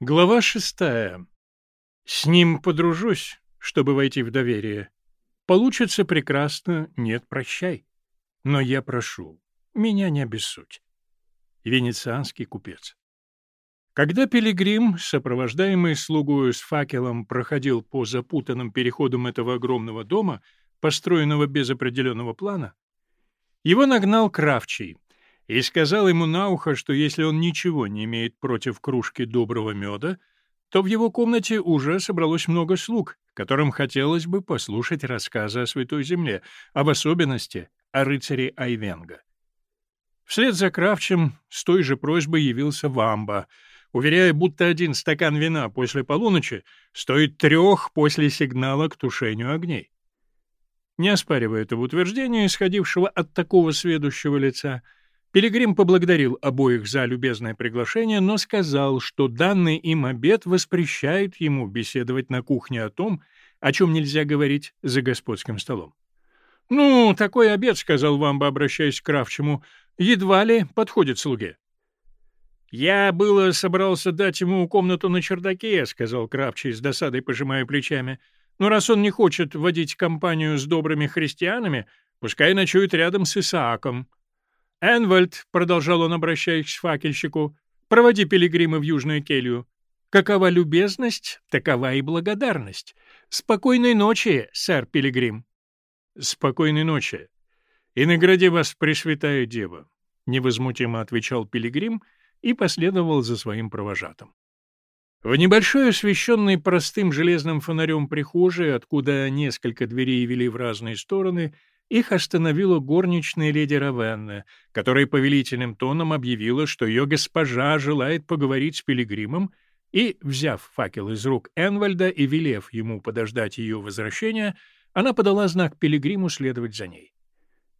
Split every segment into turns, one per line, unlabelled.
Глава шестая. С ним подружусь, чтобы войти в доверие. Получится прекрасно, нет, прощай. Но я прошу, меня не обессудь. Венецианский купец. Когда пилигрим, сопровождаемый слугою с факелом, проходил по запутанным переходам этого огромного дома, построенного без определенного плана, его нагнал Кравчий, и сказал ему на ухо, что если он ничего не имеет против кружки доброго меда, то в его комнате уже собралось много слуг, которым хотелось бы послушать рассказы о Святой Земле, а в особенности о рыцаре Айвенга. Вслед за Кравчем с той же просьбой явился Вамба, уверяя, будто один стакан вина после полуночи стоит трех после сигнала к тушению огней. Не оспаривая этого утверждения, исходившего от такого сведущего лица, — Пилигрим поблагодарил обоих за любезное приглашение, но сказал, что данный им обед воспрещает ему беседовать на кухне о том, о чем нельзя говорить за господским столом. «Ну, такой обед, — сказал Вамба, обращаясь к Кравчему, — едва ли подходит слуге». «Я было собрался дать ему комнату на чердаке», — сказал Кравчий с досадой, пожимая плечами. «Но раз он не хочет водить компанию с добрыми христианами, пускай ночует рядом с Исааком». «Энвальд», — продолжал он, обращаясь к факельщику, — «проводи пилигрима в южную келью. Какова любезность, такова и благодарность. Спокойной ночи, сэр Пилигрим». «Спокойной ночи. И награди вас, Пресвятая Дева», — невозмутимо отвечал Пилигрим и последовал за своим провожатым. В небольшой освещенной простым железным фонарем прихожей, откуда несколько дверей вели в разные стороны, — их остановила горничная леди Равенна, которая повелительным тоном объявила, что ее госпожа желает поговорить с пилигримом, и, взяв факел из рук Энвальда и велев ему подождать ее возвращения, она подала знак пилигриму следовать за ней.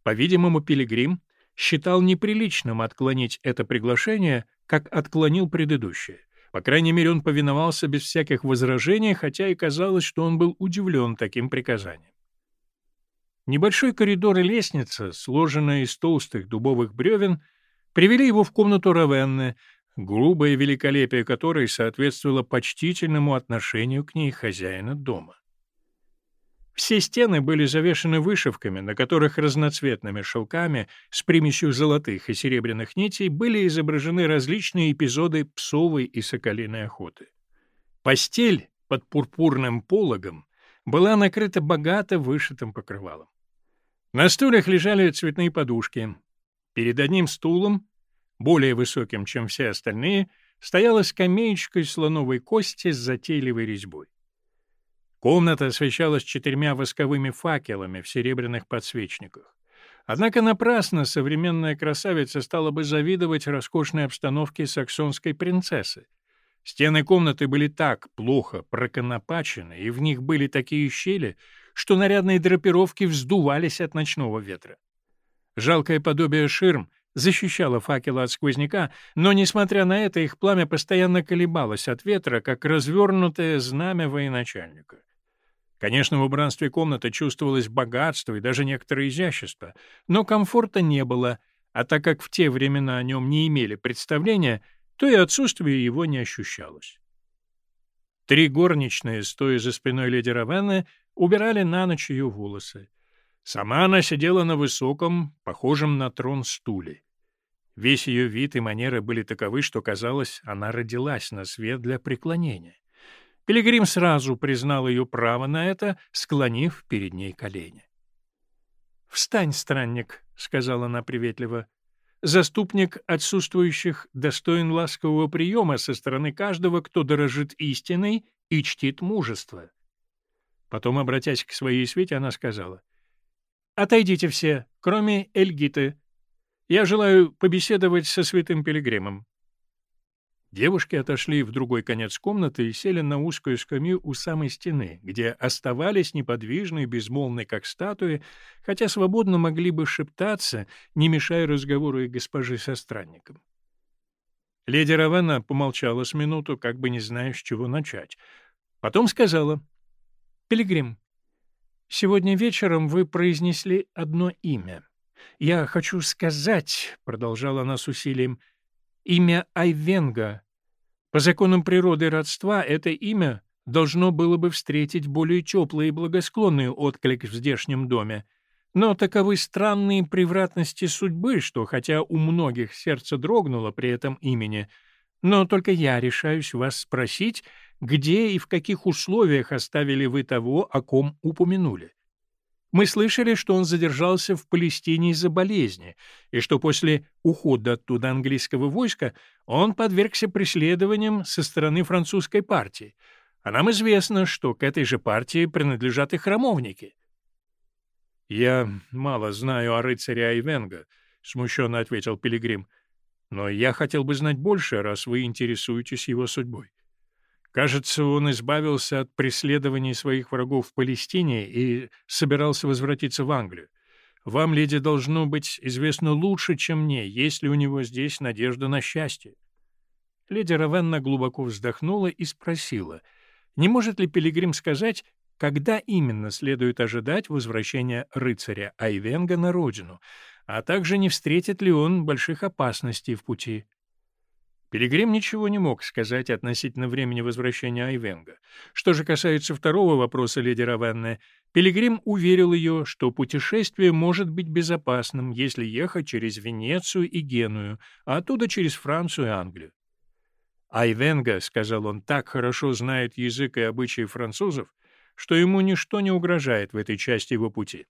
По-видимому, пилигрим считал неприличным отклонить это приглашение, как отклонил предыдущее. По крайней мере, он повиновался без всяких возражений, хотя и казалось, что он был удивлен таким приказанием. Небольшой коридор и лестница, сложенная из толстых дубовых бревен, привели его в комнату Равенны, грубое великолепие которой соответствовало почтительному отношению к ней хозяина дома. Все стены были завешены вышивками, на которых разноцветными шелками с примесью золотых и серебряных нитей были изображены различные эпизоды псовой и соколиной охоты. Постель под пурпурным пологом была накрыта богато вышитым покрывалом. На стульях лежали цветные подушки. Перед одним стулом, более высоким, чем все остальные, стояла скамеечка из слоновой кости с затейливой резьбой. Комната освещалась четырьмя восковыми факелами в серебряных подсвечниках. Однако напрасно современная красавица стала бы завидовать роскошной обстановке саксонской принцессы. Стены комнаты были так плохо проконопачены, и в них были такие щели, что нарядные драпировки вздувались от ночного ветра. Жалкое подобие ширм защищало факелы от сквозняка, но, несмотря на это, их пламя постоянно колебалось от ветра, как развернутое знамя военачальника. Конечно, в убранстве комнаты чувствовалось богатство и даже некоторое изящество, но комфорта не было, а так как в те времена о нем не имели представления, то и отсутствие его не ощущалось. Три горничные, стоя за спиной леди Равенны, убирали на ночь ее волосы. Сама она сидела на высоком, похожем на трон стуле. Весь ее вид и манеры были таковы, что, казалось, она родилась на свет для преклонения. Пилигрим сразу признал ее право на это, склонив перед ней колени. «Встань, странник», — сказала она приветливо. «Заступник отсутствующих достоин ласкового приема со стороны каждого, кто дорожит истиной и чтит мужество. Потом, обратясь к своей свете, она сказала. «Отойдите все, кроме Эльгиты. Я желаю побеседовать со святым пилигримом». Девушки отошли в другой конец комнаты и сели на узкую скамью у самой стены, где оставались неподвижные, безмолвные, как статуи, хотя свободно могли бы шептаться, не мешая разговору и госпожи со странником. Леди Равена помолчала с минуту, как бы не зная, с чего начать. Потом сказала — Пилигрим, сегодня вечером вы произнесли одно имя. Я хочу сказать, — продолжала она с усилием, — имя Айвенга. По законам природы и родства это имя должно было бы встретить более теплый и благосклонный отклик в здешнем доме, но таковы странные превратности судьбы, что, хотя у многих сердце дрогнуло при этом имени, но только я решаюсь вас спросить, где и в каких условиях оставили вы того, о ком упомянули. Мы слышали, что он задержался в Палестине из-за болезни, и что после ухода оттуда английского войска он подвергся преследованиям со стороны французской партии. А нам известно, что к этой же партии принадлежат и храмовники. «Я мало знаю о рыцаре Айвенга», — смущенно ответил Пилигрим. «Но я хотел бы знать больше, раз вы интересуетесь его судьбой. Кажется, он избавился от преследований своих врагов в Палестине и собирался возвратиться в Англию. Вам, леди, должно быть известно лучше, чем мне, есть ли у него здесь надежда на счастье. Леди Равенна глубоко вздохнула и спросила, не может ли Пилигрим сказать, когда именно следует ожидать возвращения рыцаря Айвенга на родину, а также не встретит ли он больших опасностей в пути. Пилигрим ничего не мог сказать относительно времени возвращения Айвенга. Что же касается второго вопроса леди Равенны, Пилигрим уверил ее, что путешествие может быть безопасным, если ехать через Венецию и Геную, а оттуда через Францию и Англию. «Айвенга», — сказал он, — «так хорошо знает язык и обычаи французов, что ему ничто не угрожает в этой части его пути».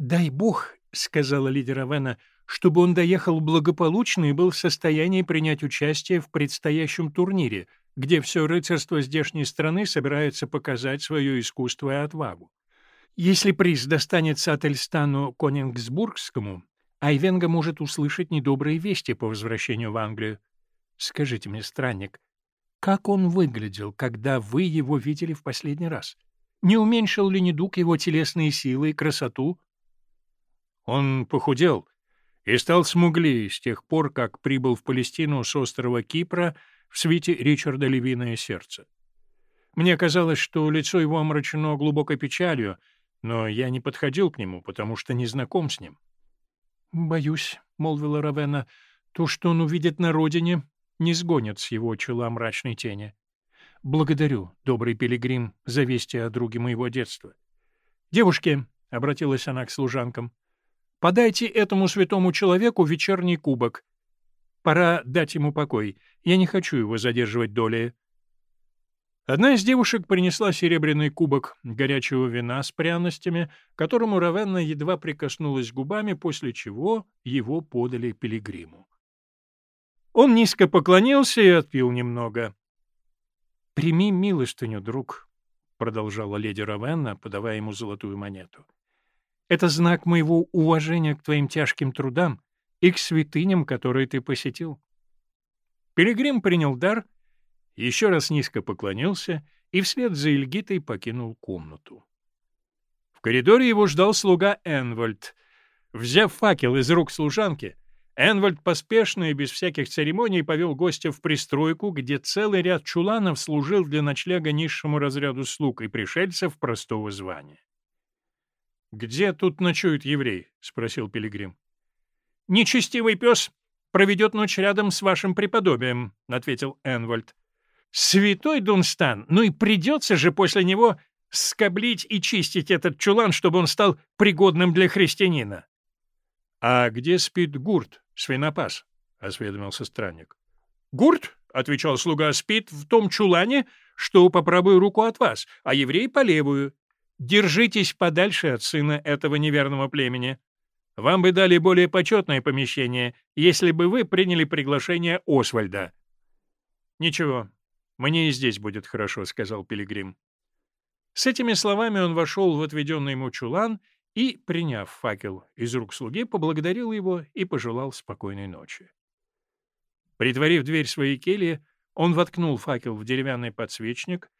«Дай бог», — сказала леди Равенна, — чтобы он доехал благополучно и был в состоянии принять участие в предстоящем турнире, где все рыцарство здешней страны собирается показать свое искусство и отвагу. Если приз достанется Ательстану Конингсбургскому, Айвенга может услышать недобрые вести по возвращению в Англию. Скажите мне, странник, как он выглядел, когда вы его видели в последний раз? Не уменьшил ли недуг его телесные силы и красоту? Он похудел, и стал смуглее с тех пор, как прибыл в Палестину с острова Кипра в свете Ричарда Левиное сердце. Мне казалось, что лицо его омрачено глубокой печалью, но я не подходил к нему, потому что не знаком с ним. — Боюсь, — молвила Равена, — то, что он увидит на родине, не сгонит с его чела мрачной тени. Благодарю, добрый пилигрим, за вести о друге моего детства. — Девушки, — обратилась она к служанкам, Подайте этому святому человеку вечерний кубок. Пора дать ему покой. Я не хочу его задерживать долей. Одна из девушек принесла серебряный кубок горячего вина с пряностями, которому Равенна едва прикоснулась губами, после чего его подали пилигриму. Он низко поклонился и отпил немного. — Прими милостыню, друг, — продолжала леди Равенна, подавая ему золотую монету. — это знак моего уважения к твоим тяжким трудам и к святыням, которые ты посетил. Пилигрим принял дар, еще раз низко поклонился и вслед за Эльгитой покинул комнату. В коридоре его ждал слуга Энвальд. Взяв факел из рук служанки, Энвальд поспешно и без всяких церемоний повел гостя в пристройку, где целый ряд чуланов служил для ночлега низшему разряду слуг и пришельцев простого звания. «Где тут ночует еврей?» — спросил Пилигрим. «Нечестивый пес проведет ночь рядом с вашим преподобием», — ответил Энвальд. «Святой Дунстан, ну и придется же после него скоблить и чистить этот чулан, чтобы он стал пригодным для христианина». «А где спит гурт, свинопас?» — осведомился странник. «Гурт?» — отвечал слуга, — спит в том чулане, что по правую руку от вас, а еврей по левую. Держитесь подальше от сына этого неверного племени. Вам бы дали более почетное помещение, если бы вы приняли приглашение Освальда. — Ничего, мне и здесь будет хорошо, — сказал Пилигрим. С этими словами он вошел в отведенный ему чулан и, приняв факел из рук слуги, поблагодарил его и пожелал спокойной ночи. Притворив дверь своей кельи, он воткнул факел в деревянный подсвечник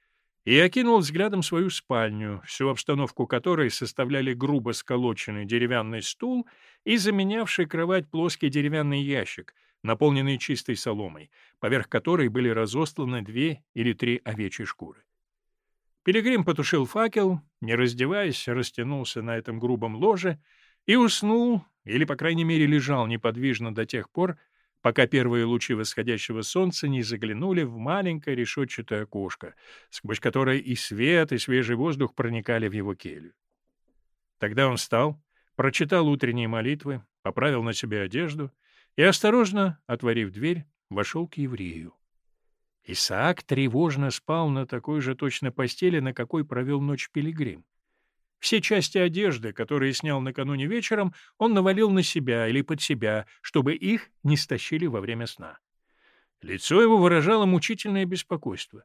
и окинул взглядом свою спальню, всю обстановку которой составляли грубо сколоченный деревянный стул и заменявший кровать плоский деревянный ящик, наполненный чистой соломой, поверх которой были разостланы две или три овечьи шкуры. Пилигрим потушил факел, не раздеваясь, растянулся на этом грубом ложе и уснул, или, по крайней мере, лежал неподвижно до тех пор, пока первые лучи восходящего солнца не заглянули в маленькое решетчатое окошко, сквозь которое и свет, и свежий воздух проникали в его келью. Тогда он встал, прочитал утренние молитвы, поправил на себе одежду и, осторожно, отворив дверь, вошел к еврею. Исаак тревожно спал на такой же точно постели, на какой провел ночь пилигрим. Все части одежды, которые снял накануне вечером, он навалил на себя или под себя, чтобы их не стащили во время сна. Лицо его выражало мучительное беспокойство.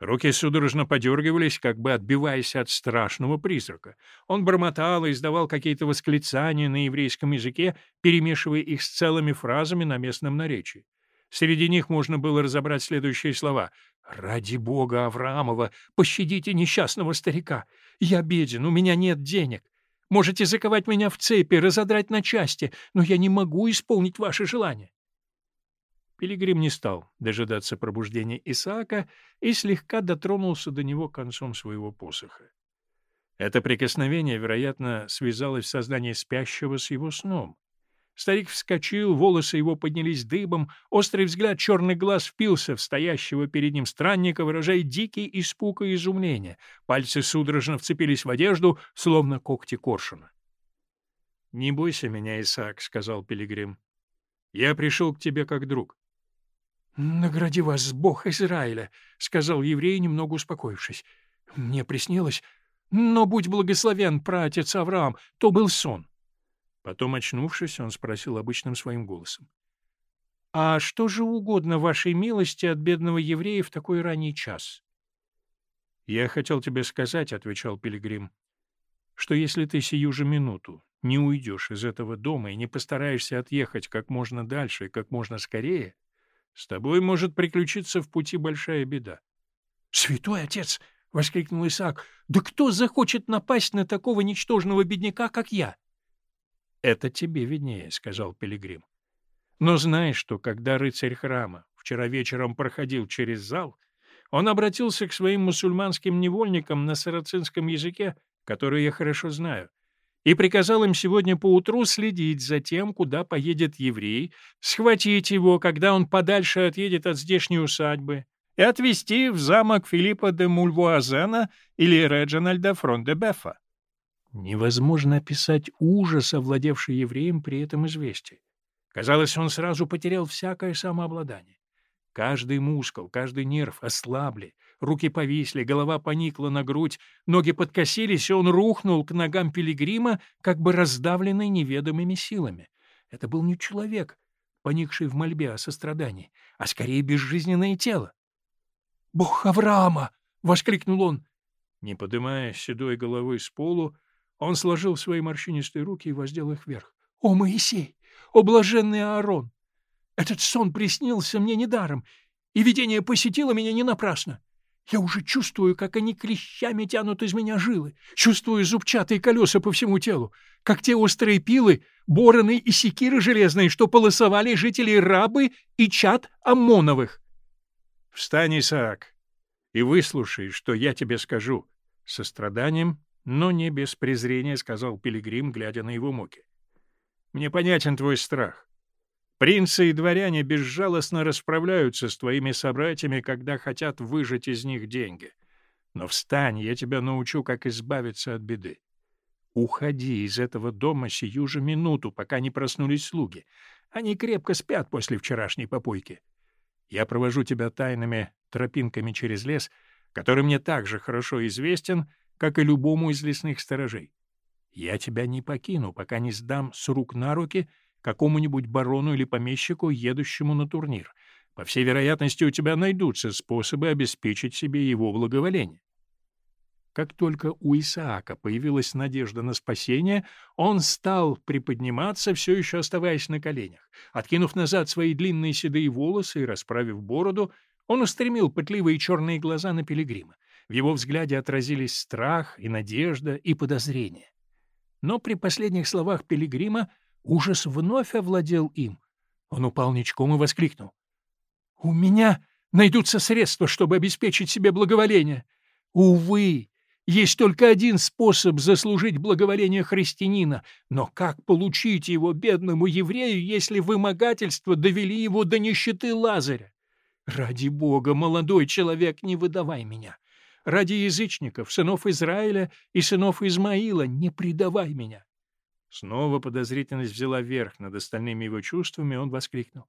Руки судорожно подергивались, как бы отбиваясь от страшного призрака. Он бормотал и издавал какие-то восклицания на еврейском языке, перемешивая их с целыми фразами на местном наречии. Среди них можно было разобрать следующие слова. «Ради бога Авраамова, пощадите несчастного старика! Я беден, у меня нет денег. Можете заковать меня в цепи, разодрать на части, но я не могу исполнить ваше желание». Пилигрим не стал дожидаться пробуждения Исаака и слегка дотронулся до него концом своего посоха. Это прикосновение, вероятно, связалось в сознании спящего с его сном. Старик вскочил, волосы его поднялись дыбом, острый взгляд черных глаз впился в стоящего перед ним странника, выражая дикий испуг и изумление. Пальцы судорожно вцепились в одежду, словно когти коршуна. — Не бойся меня, Исаак, — сказал Пилигрим. — Я пришел к тебе как друг. — Награди вас Бог Израиля, — сказал еврей, немного успокоившись. — Мне приснилось, но будь благословен, праотец Авраам, то был сон. Потом, очнувшись, он спросил обычным своим голосом. — А что же угодно вашей милости от бедного еврея в такой ранний час? — Я хотел тебе сказать, — отвечал Пилигрим, — что если ты сию же минуту не уйдешь из этого дома и не постараешься отъехать как можно дальше и как можно скорее, с тобой может приключиться в пути большая беда. — Святой отец! — воскликнул Исаак. — Да кто захочет напасть на такого ничтожного бедняка, как я? — «Это тебе виднее», — сказал Пилигрим. «Но знаешь, что когда рыцарь храма вчера вечером проходил через зал, он обратился к своим мусульманским невольникам на сарацинском языке, который я хорошо знаю, и приказал им сегодня поутру следить за тем, куда поедет еврей, схватить его, когда он подальше отъедет от здешней усадьбы, и отвезти в замок Филиппа де Мульвуазена или Реджинальда Фрон-де-Бефа. Невозможно описать ужас, овладевший евреем при этом известии. Казалось, он сразу потерял всякое самообладание. Каждый мускул, каждый нерв ослабли, руки повисли, голова поникла на грудь, ноги подкосились, и он рухнул к ногам пилигрима, как бы раздавленный неведомыми силами. Это был не человек, поникший в мольбе о сострадании, а скорее безжизненное тело. «Бог Авраама!» — воскликнул он. Не поднимая седой головы с полу, он сложил свои морщинистые руки и воздел их вверх. «О, Моисей! О, блаженный Аарон! Этот сон приснился мне недаром, и видение посетило меня не напрасно. Я уже чувствую, как они клещами тянут из меня жилы, чувствую зубчатые колеса по всему телу, как те острые пилы, бороны и секиры железные, что полосовали жителей Рабы и чад Амоновых. — Встань, Исаак, и выслушай, что я тебе скажу, — состраданием но не без презрения сказал Пилигрим, глядя на его муки. «Мне понятен твой страх. Принцы и дворяне безжалостно расправляются с твоими собратьями, когда хотят выжать из них деньги. Но встань, я тебя научу, как избавиться от беды. Уходи из этого дома сию же минуту, пока не проснулись слуги. Они крепко спят после вчерашней попойки. Я провожу тебя тайными тропинками через лес, который мне так же хорошо известен, как и любому из лесных сторожей. Я тебя не покину, пока не сдам с рук на руки какому-нибудь барону или помещику, едущему на турнир. По всей вероятности, у тебя найдутся способы обеспечить себе его благоволение. Как только у Исаака появилась надежда на спасение, он стал приподниматься, все еще оставаясь на коленях. Откинув назад свои длинные седые волосы и расправив бороду, он устремил пытливые черные глаза на пилигрима. В его взгляде отразились страх и надежда и подозрение. Но при последних словах Пилигрима ужас вновь овладел им. Он упал ничком и воскликнул. — У меня найдутся средства, чтобы обеспечить себе благоволение. Увы, Есть только один способ заслужить благоволение христианина, но как получить его бедному еврею, если вымогательства довели его до нищеты Лазаря? Ради бога, молодой человек, не выдавай меня. Ради язычников, сынов Израиля и сынов Измаила, не предавай меня. Снова подозрительность взяла верх над остальными его чувствами, он воскликнул.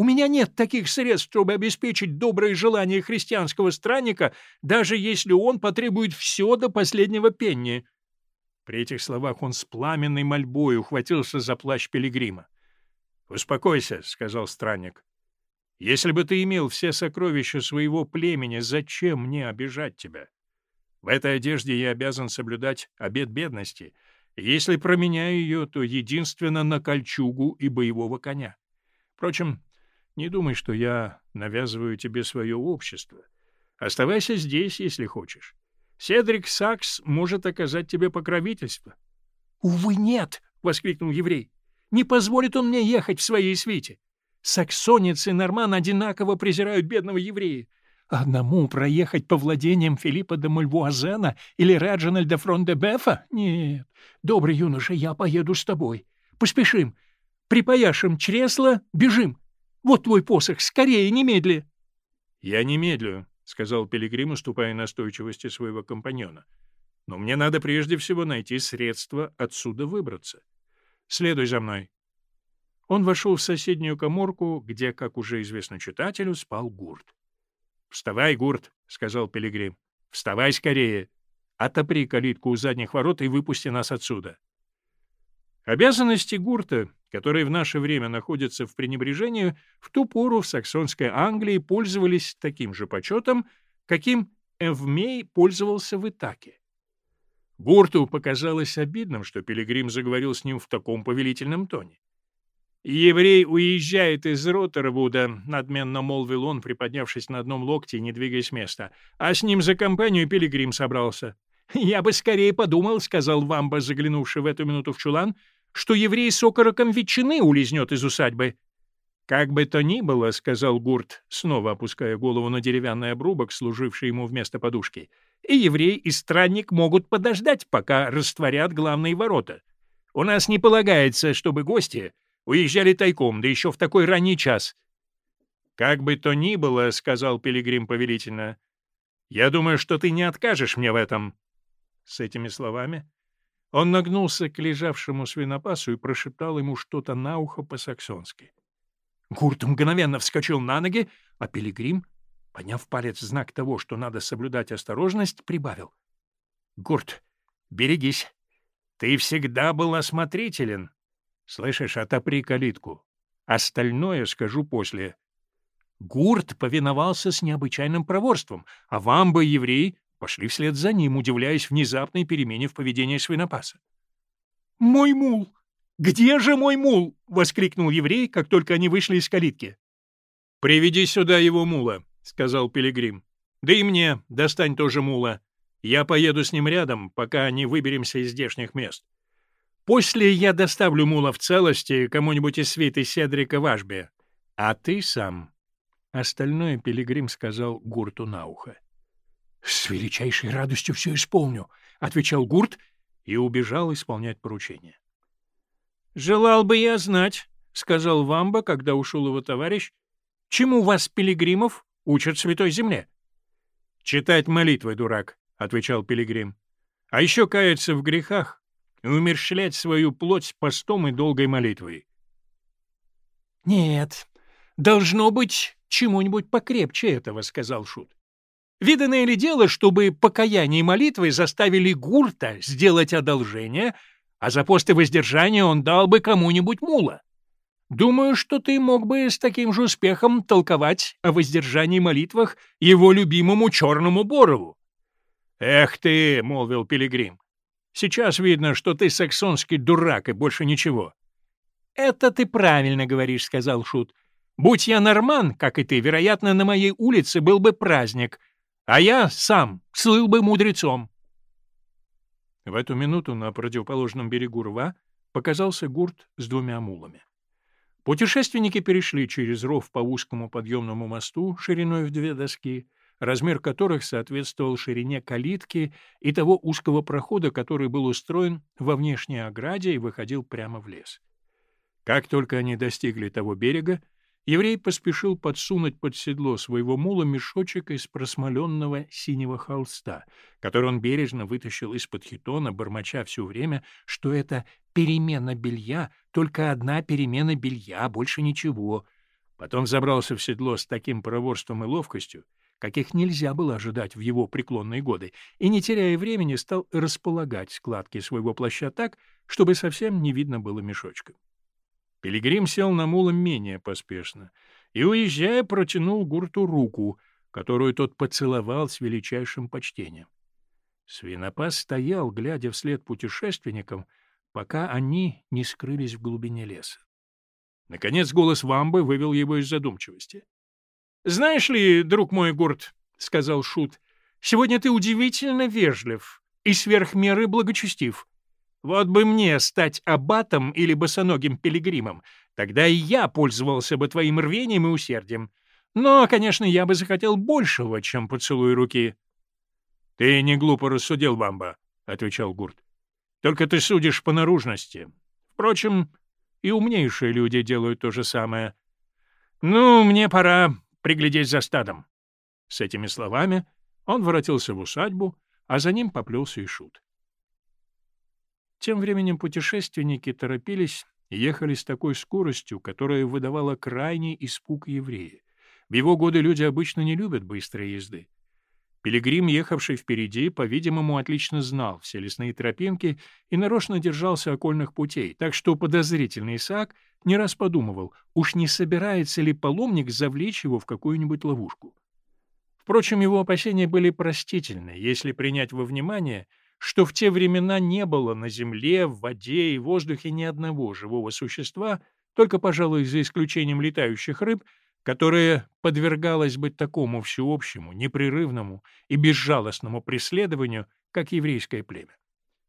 У меня нет таких средств, чтобы обеспечить добрые желания христианского странника, даже если он потребует все до последнего пенни». При этих словах он с пламенной мольбой ухватился за плащ пилигрима. «Успокойся», — сказал странник. «Если бы ты имел все сокровища своего племени, зачем мне обижать тебя? В этой одежде я обязан соблюдать обет бедности. Если променяю ее, то единственно на кольчугу и боевого коня. Впрочем, не думай, что я навязываю тебе свое общество. Оставайся здесь, если хочешь. Седрик Сакс может оказать тебе покровительство. — Увы, нет! — воскликнул еврей. — Не позволит он мне ехать в своей свите. Саксонец и норман одинаково презирают бедного еврея. Одному проехать по владениям Филиппа де Мульвуазена или Реджинальда Фрондебефа? Нет. Добрый юноша, я поеду с тобой. Поспешим. Припояшем чресло, бежим. Вот твой посох, скорее, немедли!» «Я немедлю», — сказал Пилигрим, уступая настойчивости своего компаньона. «Но мне надо прежде всего найти средства отсюда выбраться. Следуй за мной». Он вошел в соседнюю коморку, где, как уже известно читателю, спал Гурт. «Вставай, Гурт», — сказал Пилигрим. «Вставай скорее. Отопри калитку у задних ворот и выпусти нас отсюда». Обязанности Гурта, которые в наше время находятся в пренебрежении, в ту пору в саксонской Англии пользовались таким же почетом, каким Эвмей пользовался в Итаке. Гурту показалось обидным, что Пилигрим заговорил с ним в таком повелительном тоне. «Еврей уезжает из Роттервуда», — надменно молвил он, приподнявшись на одном локте и не двигаясь с места. «А с ним за компанию Пилигрим собрался». «Я бы скорее подумал», — сказал Вамба, заглянувший в эту минуту в чулан, «что еврей с окороком ветчины улизнет из усадьбы». «Как бы то ни было», — сказал Гурт, снова опуская голову на деревянный обрубок, служивший ему вместо подушки, «и еврей, и странник могут подождать, пока растворят главные ворота. У нас не полагается, чтобы гости уезжали тайком, да еще в такой ранний час». «Как бы то ни было», — сказал Пилигрим повелительно, — «я думаю, что ты не откажешь мне в этом». С этими словами он нагнулся к лежавшему свинопасу и прошептал ему что-то на ухо по-саксонски. Гурт мгновенно вскочил на ноги, а Пилигрим, поняв палец знак того, что надо соблюдать осторожность, прибавил. — Гурт, берегись. Ты всегда был осмотрителен. Слышишь, отопри калитку. Остальное скажу после. Гурт повиновался с необычайным проворством, а вам бы, еврей, пошли вслед за ним, удивляясь внезапной перемене в поведении свинопаса. «Мой мул! Где же мой мул?» — воскликнул еврей, как только они вышли из калитки. «Приведи сюда его мула», — сказал Пилигрим. «Да и мне достань тоже мула. Я поеду с ним рядом, пока не выберемся из здешних мест. После я доставлю мула в целости кому-нибудь из свиты Седрика Вашбе. А ты сам...» Остальное Пилигрим сказал Гурту на ухо. — С величайшей радостью все исполню, — отвечал Гурт и убежал исполнять поручение. — Желал бы я знать, — сказал Вамба, когда ушел его товарищ, — чему вас, пилигримов, учат Святой Земле? — Читать молитвы, дурак, — отвечал пилигрим. — А еще каяться в грехах и умерщвлять свою плоть постом и долгой молитвой. — Нет, должно быть чему-нибудь покрепче этого, — сказал Шут. Виданное ли дело, чтобы покаяние и молитвы заставили Гурта сделать одолжение, а за посты воздержания он дал бы кому-нибудь мула? Думаю, что ты мог бы с таким же успехом толковать о воздержании молитвах его любимому черному Борову. «Эх ты!» — молвил Пилигрим. «Сейчас видно, что ты саксонский дурак и больше ничего». «Это ты правильно говоришь», — сказал Шут. «Будь я норман, как и ты, вероятно, на моей улице был бы праздник, а я сам слыл бы мудрецом. В эту минуту на противоположном берегу рва показался гурт с двумя мулами. Путешественники перешли через ров по узкому подъемному мосту шириной в две доски, размер которых соответствовал ширине калитки и того узкого прохода, который был устроен во внешней ограде и выходил прямо в лес. Как только они достигли того берега, еврей поспешил подсунуть под седло своего мула мешочек из просмоленного синего холста, который он бережно вытащил из-под хитона, бормоча все время, что это перемена белья, только одна перемена белья, больше ничего. Потом забрался в седло с таким проворством и ловкостью, каких нельзя было ожидать в его преклонные годы, и, не теряя времени, стал располагать складки своего плаща так, чтобы совсем не видно было мешочка. Пилигрим сел на мула менее поспешно и, уезжая, протянул гурту руку, которую тот поцеловал с величайшим почтением. Свинопас стоял, глядя вслед путешественникам, пока они не скрылись в глубине леса. Наконец голос Вамбы вывел его из задумчивости. — Знаешь ли, друг мой Гурт, — сказал Шут, — сегодня ты удивительно вежлив и сверх меры благочестив. Вот бы мне стать аббатом или босоногим пилигримом, тогда и я пользовался бы твоим рвением и усердием. Но, конечно, я бы захотел большего, чем поцелуй руки. — Ты не глупо рассудил, Вамба, — отвечал Гурт. — Только ты судишь по наружности. Впрочем, и умнейшие люди делают то же самое. Ну, мне пора приглядеть за стадом. С этими словами он воротился в усадьбу, а за ним поплелся и Шут. Тем временем путешественники торопились и ехали с такой скоростью, которая выдавала крайний испуг еврея. В его годы люди обычно не любят быстрой езды. Пилигрим, ехавший впереди, по-видимому, отлично знал все лесные тропинки и нарочно держался окольных путей, так что подозрительный Исаак не раз подумывал, уж не собирается ли паломник завлечь его в какую-нибудь ловушку. Впрочем, его опасения были простительны, если принять во внимание — что в те времена не было на земле, в воде и воздухе ни одного живого существа, только, пожалуй, за исключением летающих рыб, которое подвергалось бы такому всеобщему, непрерывному и безжалостному преследованию, как еврейское племя.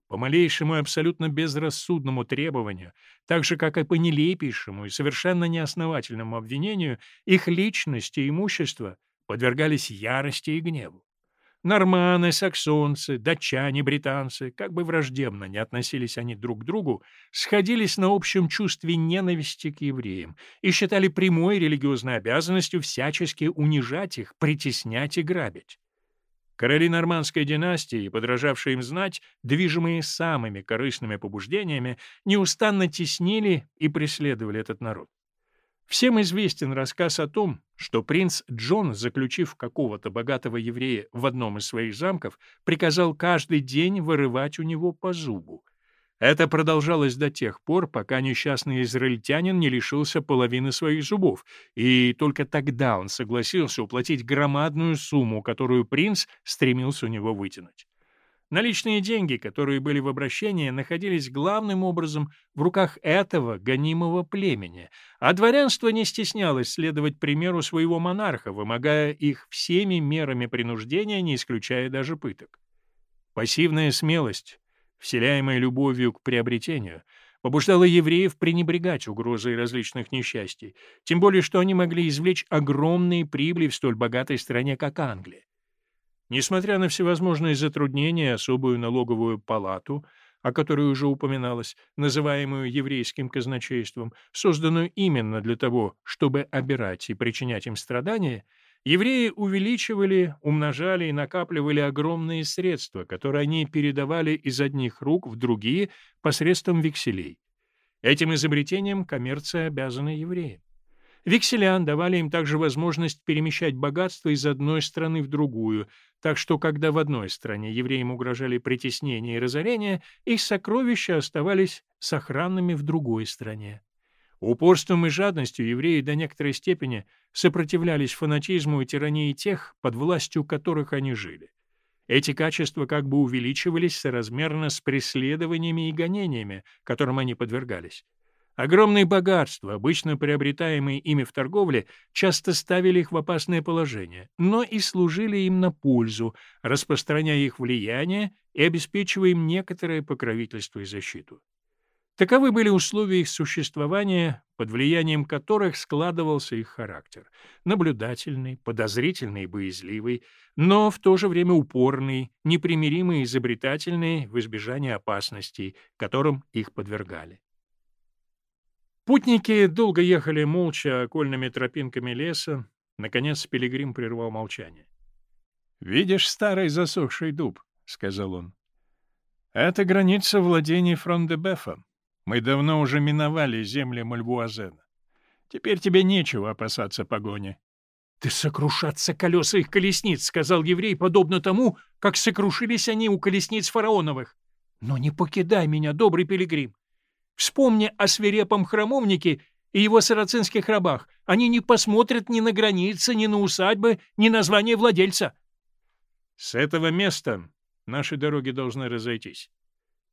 По малейшему и абсолютно безрассудному требованию, так же, как и по нелепейшему и совершенно неосновательному обвинению, их личность и имущество подвергались ярости и гневу. Норманы, саксонцы, датчане, британцы, как бы враждебно не относились они друг к другу, сходились на общем чувстве ненависти к евреям и считали прямой религиозной обязанностью всячески унижать их, притеснять и грабить. Короли нормандской династии, подражавшие им знать, движимые самыми корыстными побуждениями, неустанно теснили и преследовали этот народ. Всем известен рассказ о том, что принц Джон, заключив какого-то богатого еврея в одном из своих замков, приказал каждый день вырывать у него по зубу. Это продолжалось до тех пор, пока несчастный израильтянин не лишился половины своих зубов, и только тогда он согласился уплатить громадную сумму, которую принц стремился у него вытянуть. Наличные деньги, которые были в обращении, находились главным образом в руках этого гонимого племени, а дворянство не стеснялось следовать примеру своего монарха, вымогая их всеми мерами принуждения, не исключая даже пыток. Пассивная смелость, вселяемая любовью к приобретению, побуждала евреев пренебрегать угрозой различных несчастий, тем более что они могли извлечь огромные прибыли в столь богатой стране, как Англия. Несмотря на всевозможные затруднения, особую налоговую палату, о которой уже упоминалось, называемую еврейским казначейством, созданную именно для того, чтобы обирать и причинять им страдания, евреи увеличивали, умножали и накапливали огромные средства, которые они передавали из одних рук в другие посредством векселей. Этим изобретением коммерция обязана евреям. Векселян давали им также возможность перемещать богатство из одной страны в другую, так что когда в одной стране евреям угрожали притеснение и разорение, их сокровища оставались сохранными в другой стране. Упорством и жадностью евреи до некоторой степени сопротивлялись фанатизму и тирании тех, под властью которых они жили. Эти качества как бы увеличивались соразмерно с преследованиями и гонениями, которым они подвергались. Огромные богатства, обычно приобретаемые ими в торговле, часто ставили их в опасное положение, но и служили им на пользу, распространяя их влияние и обеспечивая им некоторое покровительство и защиту. Таковы были условия их существования, под влиянием которых складывался их характер. Наблюдательный, подозрительный и боязливый, но в то же время упорный, непримиримый и изобретательный в избежании опасностей, которым их подвергали. Путники долго ехали молча окольными тропинками леса. Наконец Пилигрим прервал молчание. «Видишь старый засохший дуб?» — сказал он. «Это граница владений Фрон-де-Бефа. Мы давно уже миновали земли Мальвуазена. Теперь тебе нечего опасаться погони. — Ты сокрушатся колеса их колесниц, — сказал еврей, подобно тому, как сокрушились они у колесниц фараоновых. Но не покидай меня, добрый пилигрим. Вспомни о свирепом храмовнике и его сарацинских рабах. Они не посмотрят ни на границы, ни на усадьбы, ни на звание владельца. С этого места наши дороги должны разойтись.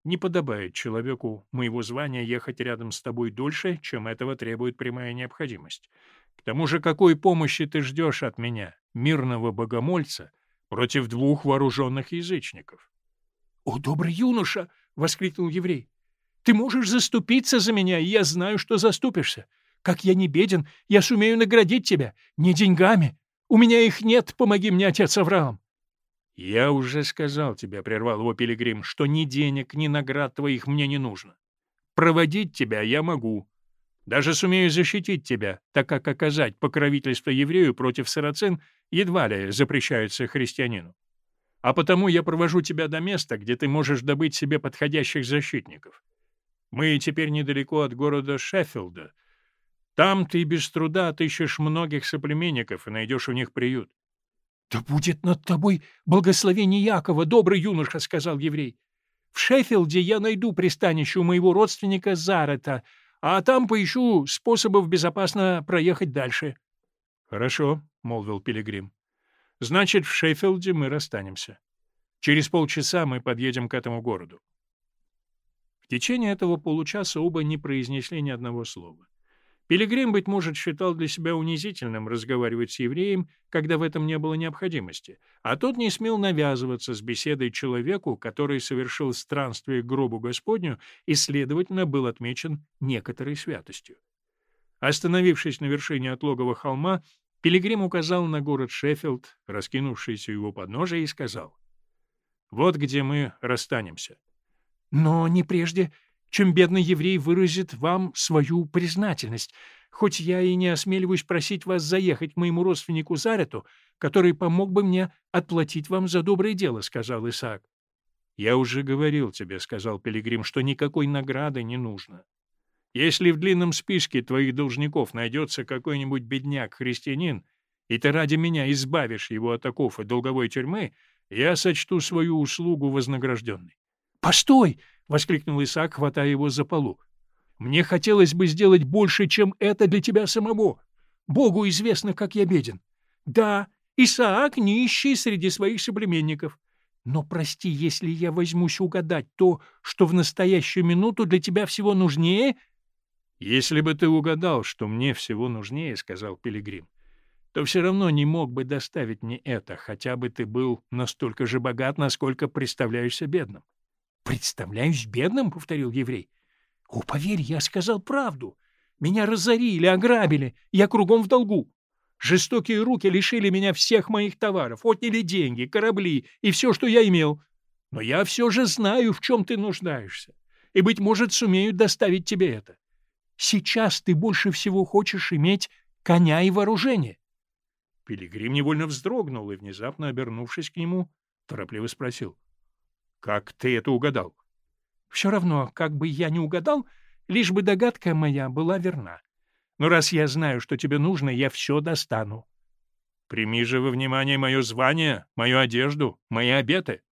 Не подобает человеку моего звания ехать рядом с тобой дольше, чем этого требует прямая необходимость. К тому же какой помощи ты ждешь от меня, мирного богомольца, против двух вооруженных язычников? — О, добрый юноша! — воскликнул еврей. — Ты можешь заступиться за меня, и я знаю, что заступишься. Как я не беден, я сумею наградить тебя, не деньгами. У меня их нет, помоги мне, отец Авраам. «Я уже сказал тебе, — прервал его Пилигрим, — что ни денег, ни наград твоих мне не нужно. Проводить тебя я могу. Даже сумею защитить тебя, так как оказать покровительство еврею против сарацин едва ли запрещается христианину. А потому я провожу тебя до места, где ты можешь добыть себе подходящих защитников. Мы теперь недалеко от города Шеффилда. Там ты без труда отыщешь многих соплеменников и найдешь у них приют. — Да будет над тобой благословение Якова, добрый юноша, — сказал еврей. — В Шеффилде я найду пристанище у моего родственника Зарета, а там поищу способов безопасно проехать дальше. — Хорошо, — молвил Пилигрим. — Значит, в Шеффилде мы расстанемся. Через полчаса мы подъедем к этому городу. Течение этого получаса оба не произнесли ни одного слова. Пилигрим, быть может, считал для себя унизительным разговаривать с евреем, когда в этом не было необходимости, а тот не смел навязываться с беседой человеку, который совершил странствие к гробу Господню и, следовательно, был отмечен некоторой святостью. Остановившись на вершине отлогого холма, Пилигрим указал на город Шеффилд, раскинувшийся его подножие, и сказал, «Вот где мы расстанемся». «Но не прежде, чем бедный еврей выразит вам свою признательность, хоть я и не осмеливаюсь просить вас заехать к моему родственнику Зарету, который помог бы мне отплатить вам за доброе дело», — сказал Исаак. «Я уже говорил тебе», — сказал Пилигрим, — «что никакой награды не нужно. Если в длинном списке твоих должников найдется какой-нибудь бедняк-христианин, и ты ради меня избавишь его от оков и долговой тюрьмы, я сочту свою услугу вознагражденной». «Постой!» — воскликнул Исаак, хватая его за полу. «Мне хотелось бы сделать больше, чем это для тебя самого. Богу известно, как я беден. Да, Исаак нищий среди своих соплеменников. Но прости, если я возьмусь угадать то, что в настоящую минуту для тебя всего нужнее...» «Если бы ты угадал, что мне всего нужнее, — сказал Пилигрим, — то все равно не мог бы доставить мне это, хотя бы ты был настолько же богат, насколько представляешься бедным. «Представляюсь бедным?» — повторил еврей. «О, поверь, я сказал правду. Меня разорили, ограбили, я кругом в долгу. Жестокие руки лишили меня всех моих товаров, отняли деньги, корабли и все, что я имел. Но я все же знаю, в чем ты нуждаешься, и, быть может, сумею доставить тебе это. Сейчас ты больше всего хочешь иметь коня и вооружение». Пилигрим невольно вздрогнул и, внезапно обернувшись к нему, торопливо спросил. Как ты это угадал? Все равно, как бы я не угадал, лишь бы догадка моя была верна. Но раз я знаю, что тебе нужно, я все достану. Прими же во внимание мое звание, мою одежду, мои обеты.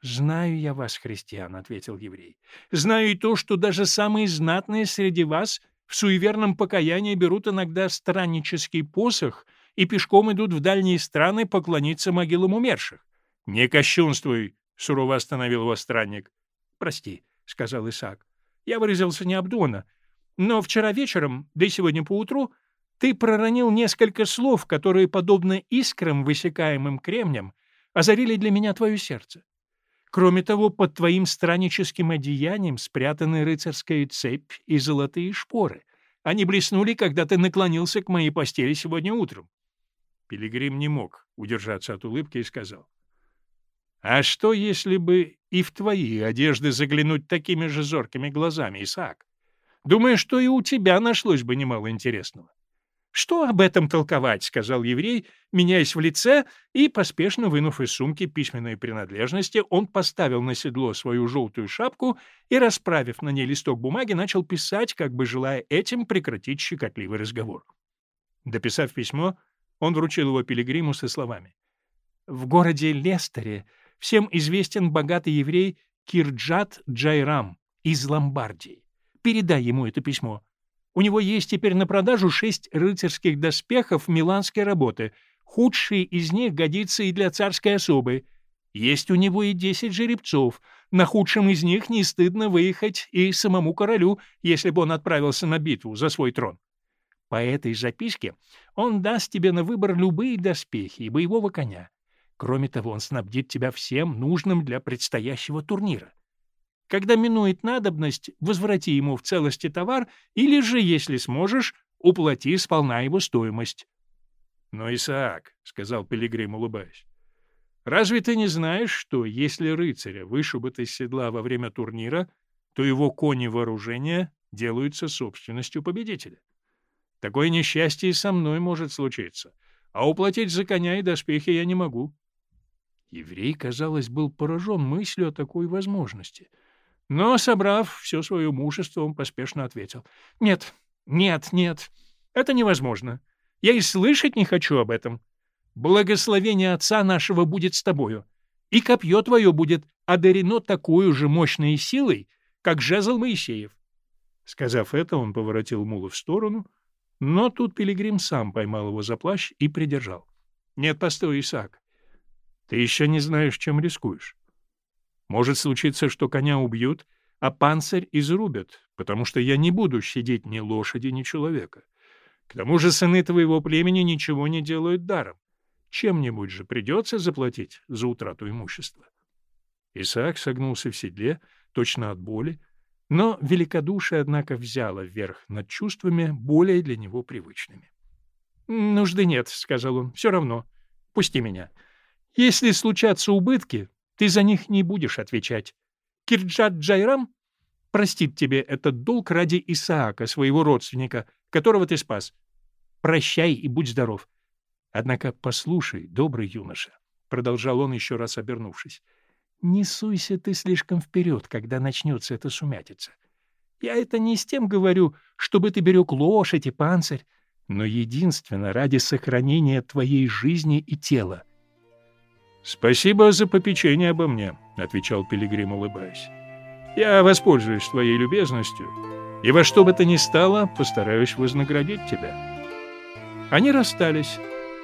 — Знаю я вас, христиан, — ответил еврей. — Знаю и то, что даже самые знатные среди вас в суеверном покаянии берут иногда страннический посох и пешком идут в дальние страны поклониться могилам умерших. — Не кощунствуй, — сурово остановил его странник. — Прости, — сказал Исаак. — Я выразился необдуманно. Но вчера вечером, да и сегодня поутру, ты проронил несколько слов, которые, подобно искрам, высекаемым кремнем, озарили для меня твое сердце. Кроме того, под твоим странническим одеянием спрятаны рыцарская цепь и золотые шпоры. Они блеснули, когда ты наклонился к моей постели сегодня утром. Пилигрим не мог удержаться от улыбки и сказал. — А что, если бы и в твои одежды заглянуть такими же зоркими глазами, Исаак? Думаю, что и у тебя нашлось бы немало интересного. «Что об этом толковать?» — сказал еврей, меняясь в лице, и, поспешно вынув из сумки письменные принадлежности, он поставил на седло свою желтую шапку и, расправив на ней листок бумаги, начал писать, как бы желая этим прекратить щекотливый разговор. Дописав письмо, он вручил его пилигриму со словами. «В городе Лестере всем известен богатый еврей Кирджат Джайрам из Ломбардии. Передай ему это письмо». У него есть теперь на продажу шесть рыцарских доспехов миланской работы. Худший из них годится и для царской особы. Есть у него и десять жеребцов. На худшем из них не стыдно выехать и самому королю, если бы он отправился на битву за свой трон. По этой записке он даст тебе на выбор любые доспехи и боевого коня. Кроме того, он снабдит тебя всем нужным для предстоящего турнира. Когда минует надобность, возврати ему в целости товар или же, если сможешь, уплати сполна его стоимость. — Но, Исаак, — сказал Пилигрим, улыбаясь, — разве ты не знаешь, что если рыцаря вышибут из седла во время турнира, то его кони вооружения делаются собственностью победителя? Такое несчастье и со мной может случиться, а уплатить за коня и доспехи я не могу. Еврей, казалось, был поражен мыслью о такой возможности — но, собрав все свое мужество, он поспешно ответил. — Нет, нет, нет, это невозможно. Я и слышать не хочу об этом. Благословение отца нашего будет с тобою, и копье твое будет одарено такой же мощной силой, как жезл Моисеев. Сказав это, он поворотил мула в сторону, но тут Пилигрим сам поймал его за плащ и придержал. — Нет, постой, Исаак. Ты еще не знаешь, чем рискуешь. Может случиться, что коня убьют, а панцирь изрубят, потому что я не буду щадить ни лошади, ни человека. К тому же сыны твоего племени ничего не делают даром. Чем-нибудь же придется заплатить за утрату имущества. Исаак согнулся в седле, точно от боли, но великодушие, однако, взяло вверх над чувствами, более для него привычными. — Нужды нет, — сказал он, — все равно. Пусти меня. Если случатся убытки, ты за них не будешь отвечать. Кирджат Джайрам простит тебе этот долг ради Исаака, своего родственника, которого ты спас. Прощай и будь здоров. Однако послушай, добрый юноша, — продолжал он, еще раз обернувшись, — не суйся ты слишком вперед, когда начнется эта сумятица. Я это не с тем говорю, чтобы ты берег лошадь и панцирь, но единственно ради сохранения твоей жизни и тела. «Спасибо за попечение обо мне», — отвечал Пилигрим, улыбаясь. «Я воспользуюсь твоей любезностью и во что бы то ни стало постараюсь вознаградить тебя». Они расстались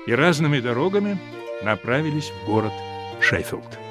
и разными дорогами направились в город Шеффилд.